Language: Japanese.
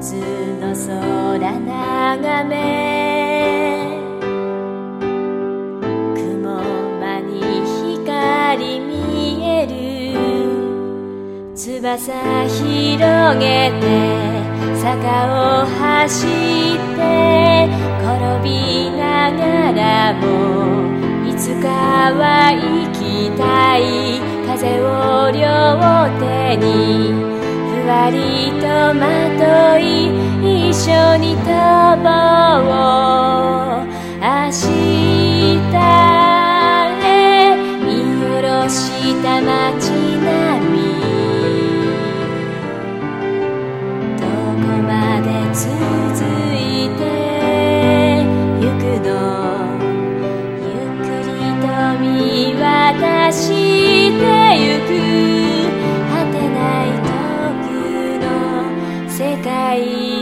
夏の空眺め雲間に光見える翼広げて坂を走って転びながらもいつかは行きたい風を両手にわりとまとい。一緒に飛ぼう明日へ見下ろした街並み。どこまで続いてゆくの。ゆっくりと見渡し。界